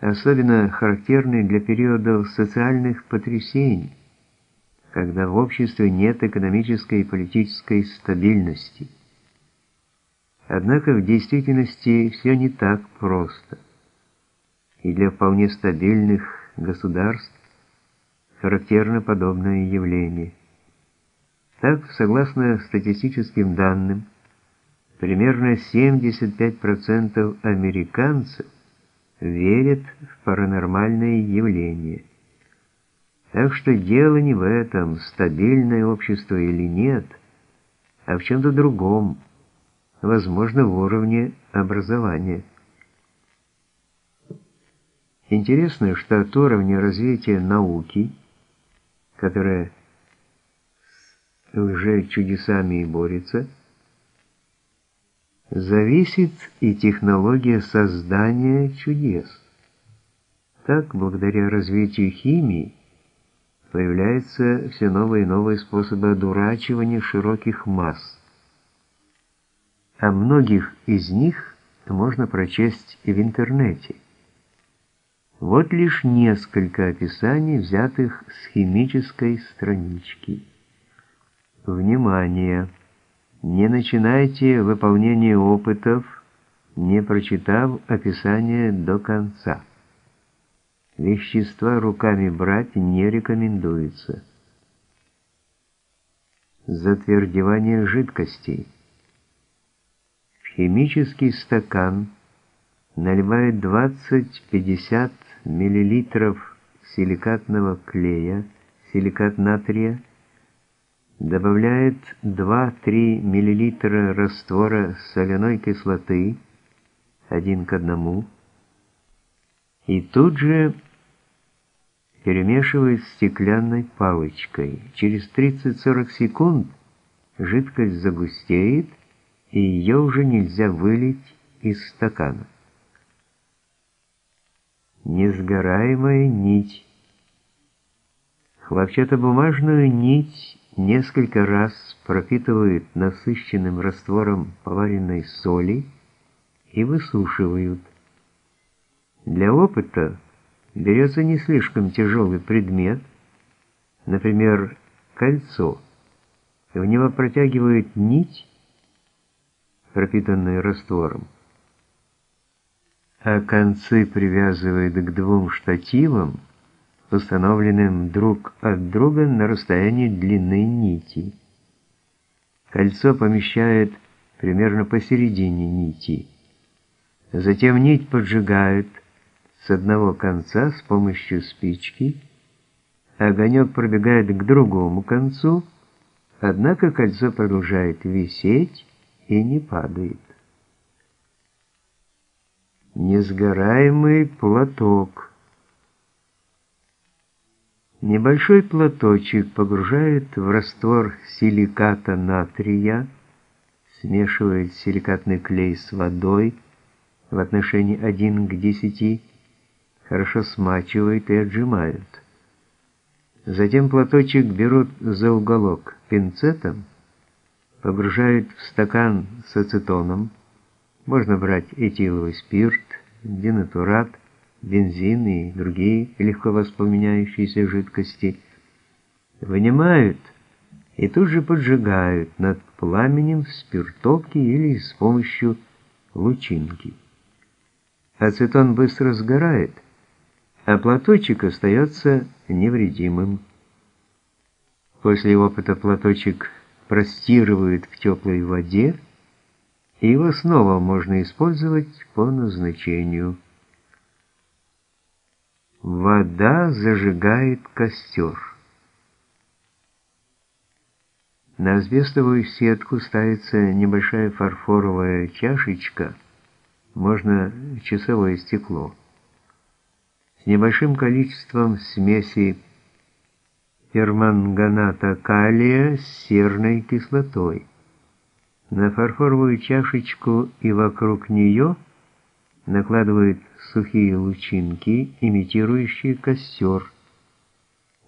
особенно характерны для периодов социальных потрясений, когда в обществе нет экономической и политической стабильности. Однако в действительности все не так просто. И для вполне стабильных государств характерно подобное явление. Так, согласно статистическим данным, примерно 75% американцев верят в паранормальные явления. Так что дело не в этом, стабильное общество или нет, а в чем-то другом, возможно, в уровне образования. Интересно, что от уровня развития науки, которая с лже-чудесами и борется, зависит и технология создания чудес. Так, благодаря развитию химии, появляются все новые и новые способы одурачивания широких масс. А многих из них можно прочесть и в интернете. Вот лишь несколько описаний, взятых с химической странички. Внимание! Не начинайте выполнение опытов, не прочитав описание до конца. Вещества руками брать не рекомендуется. Затвердевание жидкостей. В химический стакан наливают 20-50 мл силикатного клея, силикат натрия, добавляет 2-3 мл раствора соляной кислоты 1 к 1 и тут же перемешивает стеклянной палочкой. Через 30-40 секунд жидкость загустеет, и ее уже нельзя вылить из стакана. Несгораемая нить. Хлопчатобумажную нить несколько раз пропитывают насыщенным раствором поваренной соли и высушивают. Для опыта берется не слишком тяжелый предмет, например, кольцо. В него протягивают нить, пропитанную раствором, а концы привязывают к двум штативам, установленным друг от друга на расстоянии длины нити. Кольцо помещают примерно посередине нити. Затем нить поджигают с одного конца с помощью спички, огонек пробегает к другому концу, однако кольцо продолжает висеть и не падает. Несгораемый платок – Небольшой платочек погружает в раствор силиката натрия, смешивает силикатный клей с водой в отношении 1 к 10, хорошо смачивает и отжимают. Затем платочек берут за уголок пинцетом, погружают в стакан с ацетоном, можно брать этиловый спирт, денатурат, бензин и другие легко воспламеняющиеся жидкости, вынимают и тут же поджигают над пламенем в спиртовке или с помощью лучинки. Ацетон быстро сгорает, а платочек остается невредимым. После опыта платочек простирывают в теплой воде, и его снова можно использовать по назначению. Вода зажигает костер. На асбестовую сетку ставится небольшая фарфоровая чашечка, можно часовое стекло, с небольшим количеством смеси перманганата калия с серной кислотой. На фарфоровую чашечку и вокруг нее накладывают сухие лучинки, имитирующие костер.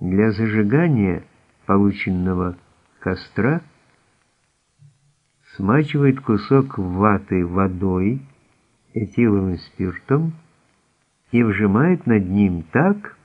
Для зажигания полученного костра смачивает кусок ваты водой, этиловым спиртом и вжимает над ним так,